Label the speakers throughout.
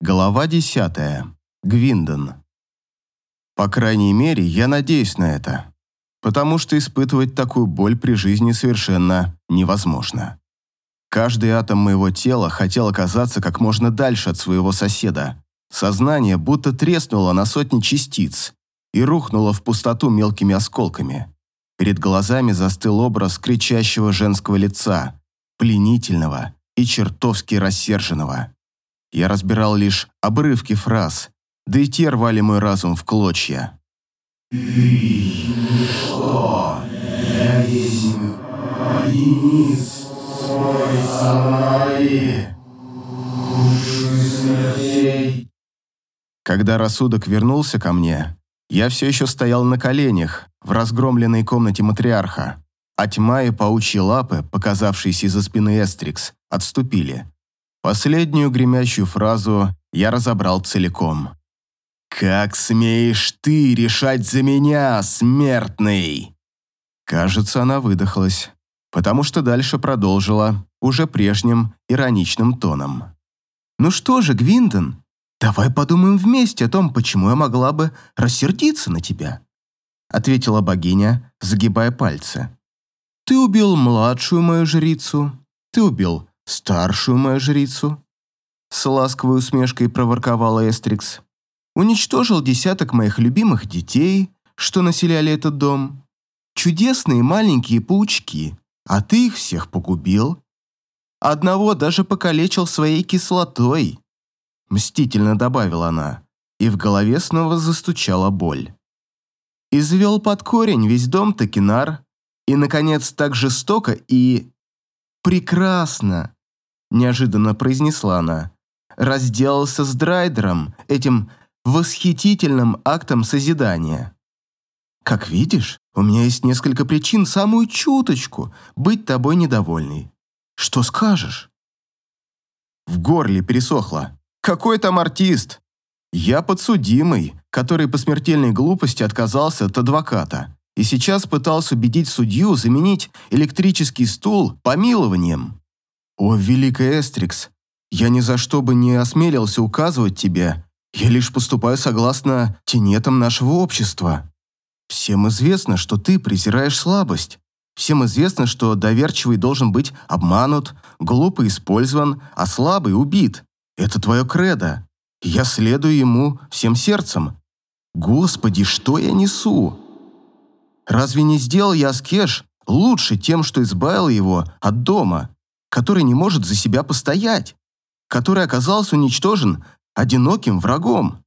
Speaker 1: Глава десятая. Гвиндон. По крайней мере, я надеюсь на это, потому что испытывать такую боль при жизни совершенно невозможно. Каждый атом моего тела хотел оказаться как можно дальше от своего соседа. Сознание будто треснуло на сотни частиц и рухнуло в пустоту мелкими осколками. Перед глазами застыл образ кричащего женского лица, пленительного и чертовски рассерженного. Я разбирал лишь обрывки фраз, да и те рвали мой разум в клочья.
Speaker 2: «Ты что, жизнь, Денис, свой самари, смертей?»
Speaker 1: Когда рассудок вернулся ко мне, я все еще стоял на коленях в разгромленной комнате матриарха, а тьма и паучьи лапы, показавшиеся из-за спины Эстрикс, отступили. Последнюю гремящую фразу я разобрал целиком. «Как смеешь ты решать за меня, смертный?» Кажется, она выдохлась, потому что дальше продолжила уже прежним ироничным тоном. «Ну что же, Гвиндон, давай подумаем вместе о том, почему я могла бы рассердиться на тебя», ответила богиня, загибая пальцы. «Ты убил младшую мою жрицу, ты убил старшую мою жрицу», с ласковой усмешкой проворковала Эстрикс. «Уничтожил десяток моих любимых детей, что населяли этот дом. Чудесные маленькие паучки, а ты их всех погубил. Одного даже покалечил своей кислотой», мстительно добавила она, и в голове снова застучала боль. Извел под корень весь дом Токинар, и, наконец, так жестоко и... прекрасно неожиданно произнесла она. Разделался с Драйдером, этим восхитительным актом созидания. Как видишь, у меня есть несколько причин самую чуточку быть тобой недовольной. Что скажешь? В горле пересохло. Какой там артист? Я подсудимый, который по смертельной глупости отказался от адвоката и сейчас пытался убедить судью заменить электрический стул помилованием. «О, великая Эстрикс, я ни за что бы не осмелился указывать тебе. Я лишь поступаю согласно тенетам нашего общества. Всем известно, что ты презираешь слабость. Всем известно, что доверчивый должен быть обманут, глупый использован, а слабый убит. Это твое кредо. Я следую ему всем сердцем. Господи, что я несу? Разве не сделал я Аскеш лучше тем, что избавил его от дома, который не может за себя постоять, который оказался уничтожен одиноким врагом.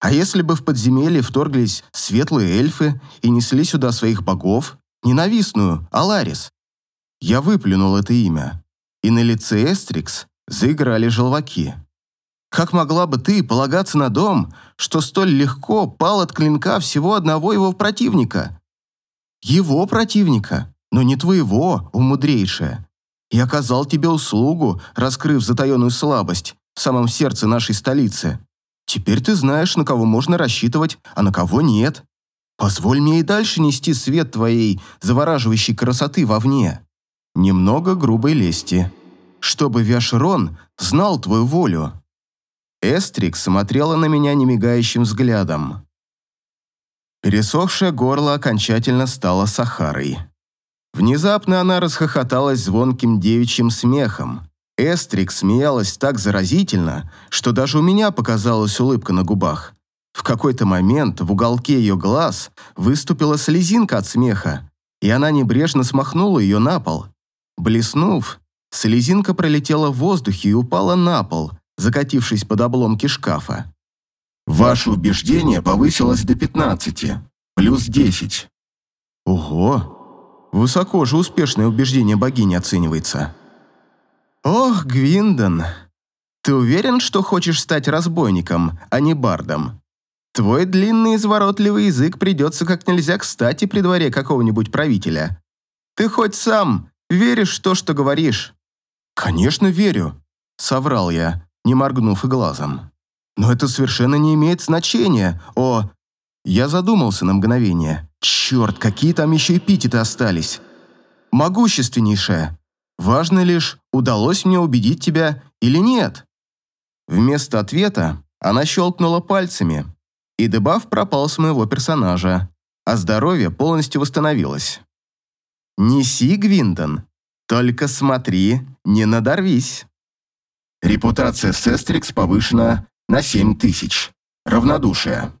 Speaker 1: А если бы в подземелье вторглись светлые эльфы и несли сюда своих богов, ненавистную Аларис? Я выплюнул это имя, и на лице Эстрикс заиграли желваки. Как могла бы ты полагаться на дом, что столь легко пал от клинка всего одного его противника? Его противника, но не твоего, о мудрейшая и оказал тебе услугу, раскрыв затаенную слабость в самом сердце нашей столицы. Теперь ты знаешь, на кого можно рассчитывать, а на кого нет. Позволь мне и дальше нести свет твоей завораживающей красоты вовне. Немного грубой лести. Чтобы Вяшрон знал твою волю. Эстрик смотрела на меня немигающим взглядом. Пересохшее горло окончательно стало сахарой. Внезапно она расхохоталась звонким девичьим смехом. Эстрик смеялась так заразительно, что даже у меня показалась улыбка на губах. В какой-то момент в уголке ее глаз выступила слезинка от смеха, и она небрежно смахнула ее на пол. Блеснув, слезинка пролетела в воздухе и упала на пол, закатившись под обломки шкафа.
Speaker 2: Ваше убеждение повысилось до 15, плюс 10.
Speaker 1: Ого! Высоко же успешное убеждение богини оценивается. Ох, Гвиндон, ты уверен, что хочешь стать разбойником, а не бардом? Твой длинный изворотливый язык придется как нельзя кстати при дворе какого-нибудь правителя. Ты хоть сам веришь в то, что говоришь? Конечно, верю, соврал я, не моргнув и глазом. Но это совершенно не имеет значения, о... Я задумался на мгновение. Черт, какие там еще эпитеты остались. Могущественнейшая. Важно лишь, удалось мне убедить тебя или нет. Вместо ответа она щелкнула пальцами, и дебаф пропал с моего персонажа, а здоровье полностью восстановилось. «Неси, Гвиндон, только смотри, не надорвись».
Speaker 2: Репутация Сестрикс повышена на 7000. Равнодушие.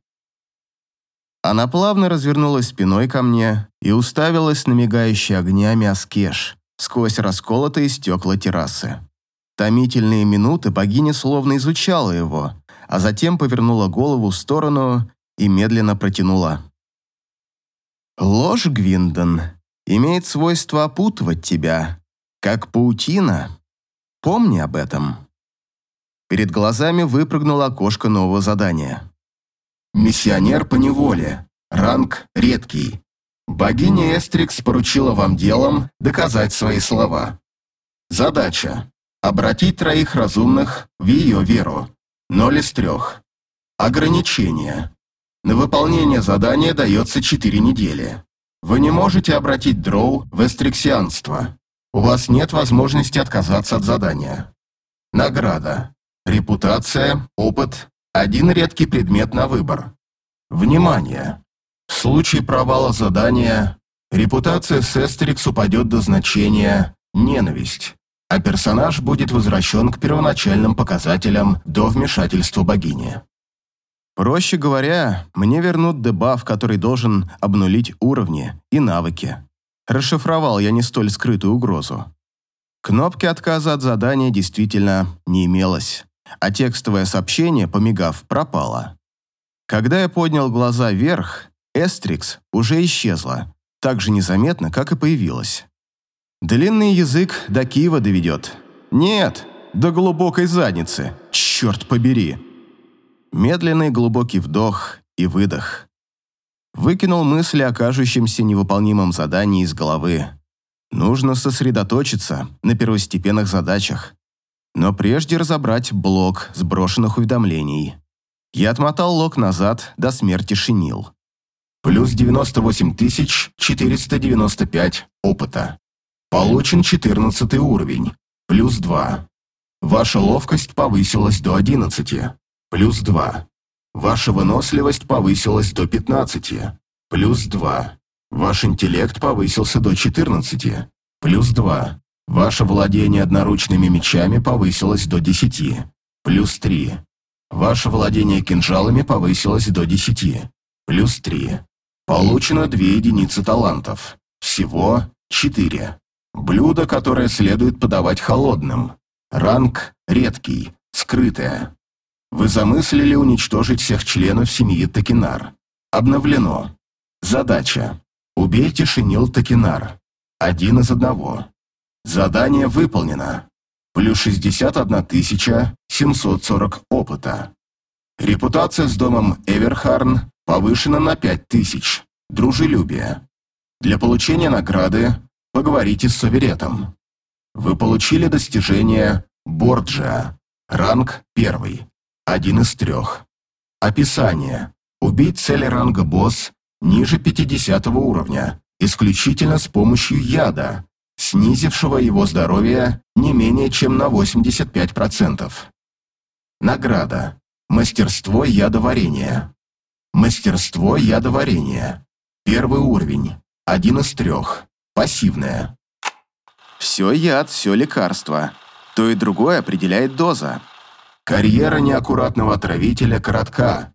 Speaker 1: Она плавно развернулась спиной ко мне и уставилась на мигающий огнями Аскеш сквозь расколотые стекла террасы. Томительные минуты богиня словно изучала его, а затем повернула голову в сторону и медленно протянула. «Ложь, Гвиндон, имеет свойство опутывать тебя, как паутина. Помни об этом». Перед глазами выпрыгнуло окошко нового задания.
Speaker 2: Миссионер по неволе. Ранг редкий. Богиня Эстрикс поручила вам делом доказать свои слова. Задача. Обратить троих разумных в ее веру. Ноль из трех. Ограничение. На выполнение задания дается 4 недели. Вы не можете обратить дроу в эстриксианство. У вас нет возможности отказаться от задания. Награда. Репутация, опыт, один редкий предмет на выбор. Внимание! В случае провала задания репутация Сестрикс упадет до значения «ненависть», а персонаж будет возвращен к первоначальным показателям до вмешательства богини.
Speaker 1: Проще говоря, мне вернут дебаф, который должен обнулить уровни и навыки. Расшифровал я не столь скрытую угрозу. Кнопки отказа от задания действительно не имелось а текстовое сообщение, помигав, пропало. Когда я поднял глаза вверх, Эстрикс уже исчезла, так же незаметно, как и появилась. Длинный язык до Киева доведет. Нет, до глубокой задницы, черт побери. Медленный глубокий вдох и выдох. Выкинул мысли о кажущемся невыполнимом задании из головы. Нужно сосредоточиться на первостепенных задачах. Но прежде разобрать блок сброшенных уведомлений. Я отмотал лог назад до смерти шинил.
Speaker 2: Плюс 98 495 опыта. Получен 14 уровень. Плюс 2. Ваша ловкость повысилась до 11. Плюс 2. Ваша выносливость повысилась до 15. Плюс 2. Ваш интеллект повысился до 14. Плюс 2. Ваше владение одноручными мечами повысилось до 10, плюс 3. Ваше владение кинжалами повысилось до 10, плюс 3. Получено 2 единицы талантов. Всего 4. Блюдо, которое следует подавать холодным. Ранг редкий, скрытое. Вы замыслили уничтожить всех членов семьи Токинар. Обновлено. Задача. Убейте Шинил Токинар. Один из одного. Задание выполнено. Плюс 61 740 опыта. Репутация с домом Эверхарн повышена на 5000. Дружелюбие. Для получения награды поговорите с Соверетом. Вы получили достижение Борджа. Ранг 1. Один из трех. Описание. Убить цель ранга босс ниже 50 уровня, исключительно с помощью яда, снизившего его здоровье не менее чем на 85%. Награда. Мастерство ядоварения. Мастерство ядоварения. Первый уровень. Один из трех. Пассивное.
Speaker 1: Все яд, все лекарство. То и другое определяет доза.
Speaker 2: Карьера неаккуратного отравителя коротка.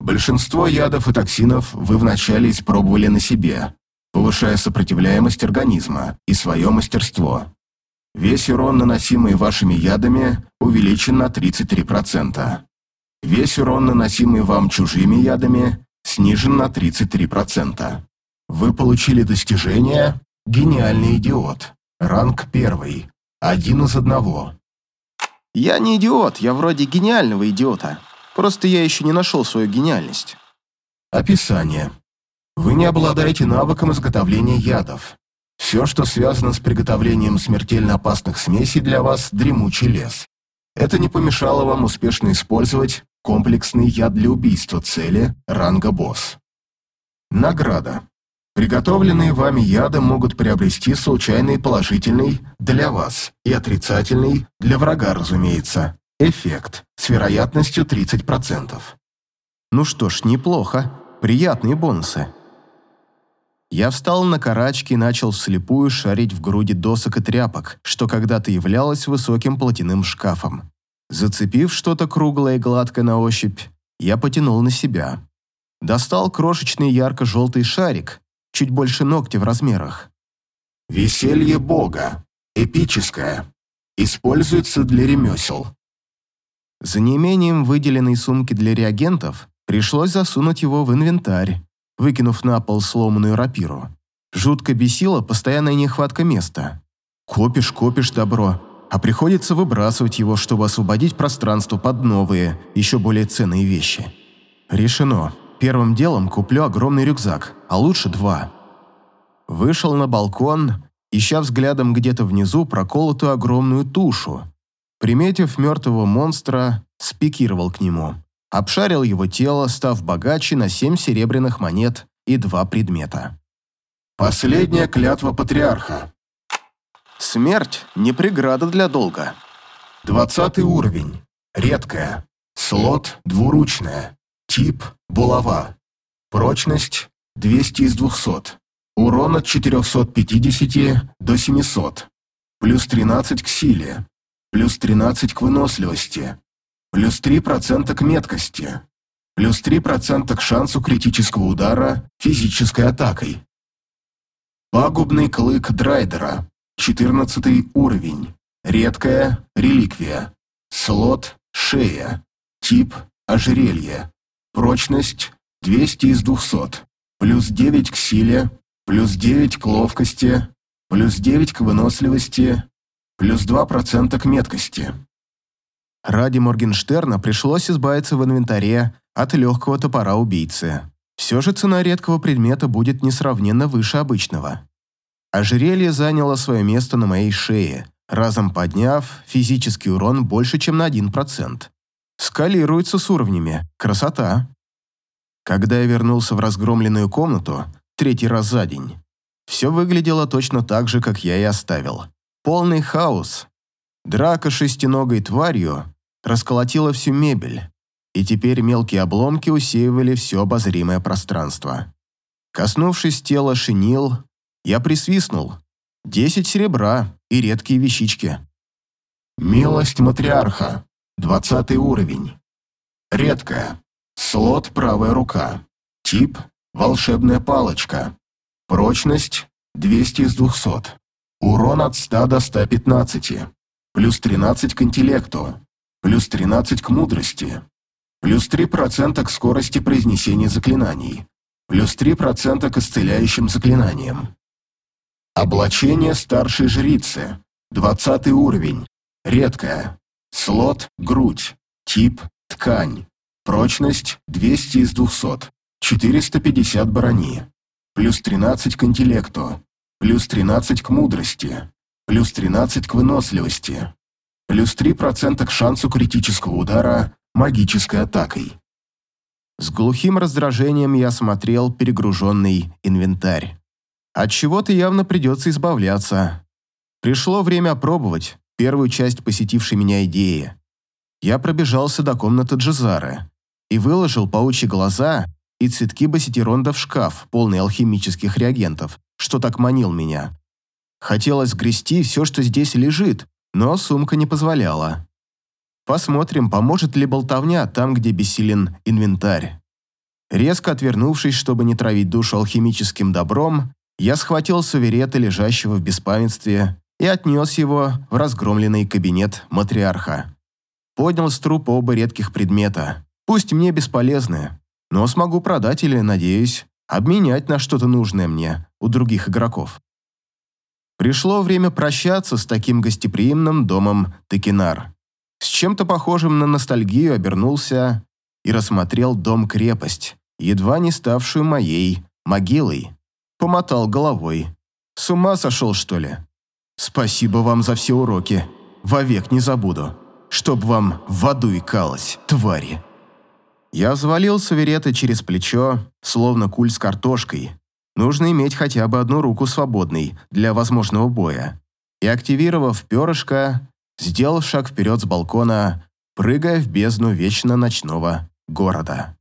Speaker 2: Большинство ядов и токсинов вы вначале испробовали на себе, повышая сопротивляемость организма и свое мастерство. Весь урон, наносимый вашими ядами, увеличен на 33%. Весь урон, наносимый вам чужими ядами, снижен на 33%. Вы получили достижение «Гениальный идиот». Ранг первый. Один из одного.
Speaker 1: Я не идиот, я вроде гениального идиота. Просто я еще не нашел свою гениальность.
Speaker 2: Описание. Вы не обладаете навыком изготовления ядов. Все, что связано с приготовлением смертельно опасных смесей для вас – дремучий лес. Это не помешало вам успешно использовать комплексный яд для убийства цели ранга босс. Награда. Приготовленные вами яды могут приобрести случайный положительный для вас и отрицательный для врага, разумеется, эффект, с вероятностью 30%.
Speaker 1: Ну что ж, неплохо. Приятные бонусы. Я встал на карачки и начал вслепую шарить в груди досок и тряпок, что когда-то являлось высоким платяным шкафом. Зацепив что-то круглое и гладкое на ощупь, я потянул на себя. Достал крошечный ярко-желтый шарик, чуть больше ногтя в размерах.
Speaker 2: Веселье Бога. Эпическое. Используется для ремесел.
Speaker 1: За неимением выделенной сумки для реагентов пришлось засунуть его в инвентарь, выкинув на пол сломанную рапиру. Жутко бесила постоянная нехватка места. Копишь, копишь добро, а приходится выбрасывать его, чтобы освободить пространство под новые, еще более ценные вещи. Решено. Первым делом куплю огромный рюкзак, а лучше два. Вышел на балкон, ища взглядом где-то внизу проколотую огромную тушу. Приметив мертвого монстра, спикировал к нему. Обшарил его тело, став богаче на семь серебряных монет и два предмета.
Speaker 2: Последняя клятва патриарха.
Speaker 1: Смерть – не преграда для долга.
Speaker 2: Двадцатый уровень. Редкая. Слот двуручная. Тип – булава. Прочность – 200 из 200. Урон от 450 до 700. Плюс 13 к силе. Плюс 13 к выносливости. Плюс 3% к меткости. Плюс 3% к шансу критического удара физической атакой. Пагубный клык Драйдера. 14 уровень. Редкая реликвия. Слот шея. Тип ожерелье. Прочность 200 из 200. Плюс 9 к силе. Плюс 9 к ловкости. Плюс 9 к выносливости. Плюс 2% к меткости.
Speaker 1: Ради Моргенштерна пришлось избавиться в инвентаре от легкого топора убийцы. Все же цена редкого предмета будет несравненно выше обычного. Ожерелье заняло свое место на моей шее, разом подняв физический урон больше, чем на 1%. Скалируется с уровнями. Красота. Когда я вернулся в разгромленную комнату, третий раз за день, все выглядело точно так же, как я и оставил. Полный хаос. Драка шестиногой тварью расколотила всю мебель, и теперь мелкие обломки усеивали все обозримое пространство. Коснувшись тела шинил, я присвистнул. Десять серебра и редкие вещички.
Speaker 2: Милость матриарха. Двадцатый уровень. Редкая. Слот правая рука. Тип волшебная палочка. Прочность 200 из 200. Урон от 100 до 115. Плюс 13 к интеллекту плюс 13 к мудрости, плюс 3% к скорости произнесения заклинаний, плюс 3% к исцеляющим заклинаниям. Облачение старшей жрицы, 20 уровень, редкое, слот – грудь, тип – ткань, прочность – 200 из 200, 450 брони, плюс 13 к интеллекту, плюс 13 к мудрости, плюс 13 к выносливости, плюс 3% к шансу критического удара магической атакой.
Speaker 1: С глухим раздражением я смотрел перегруженный инвентарь. От чего-то явно придется избавляться. Пришло время опробовать первую часть посетившей меня идеи. Я пробежался до комнаты Джезары и выложил паучьи глаза и цветки бассетиронда в шкаф, полный алхимических реагентов, что так манил меня. Хотелось грести все, что здесь лежит, но сумка не позволяла. Посмотрим, поможет ли болтовня там, где бессилен инвентарь. Резко отвернувшись, чтобы не травить душу алхимическим добром, я схватил суверета, лежащего в беспамятстве, и отнес его в разгромленный кабинет матриарха. Поднял с трупа оба редких предмета. Пусть мне бесполезны, но смогу продать или, надеюсь, обменять на что-то нужное мне у других игроков. Пришло время прощаться с таким гостеприимным домом Текинар. С чем-то похожим на ностальгию обернулся и рассмотрел дом-крепость, едва не ставшую моей могилой. Помотал головой. С ума сошел, что ли? Спасибо вам за все уроки. Вовек не забуду. Чтоб вам в аду икалось, твари. Я взвалил суверета через плечо, словно куль с картошкой, нужно иметь хотя бы одну руку свободной для возможного боя. И активировав перышко, сделал шаг вперед с балкона, прыгая в бездну вечно ночного города.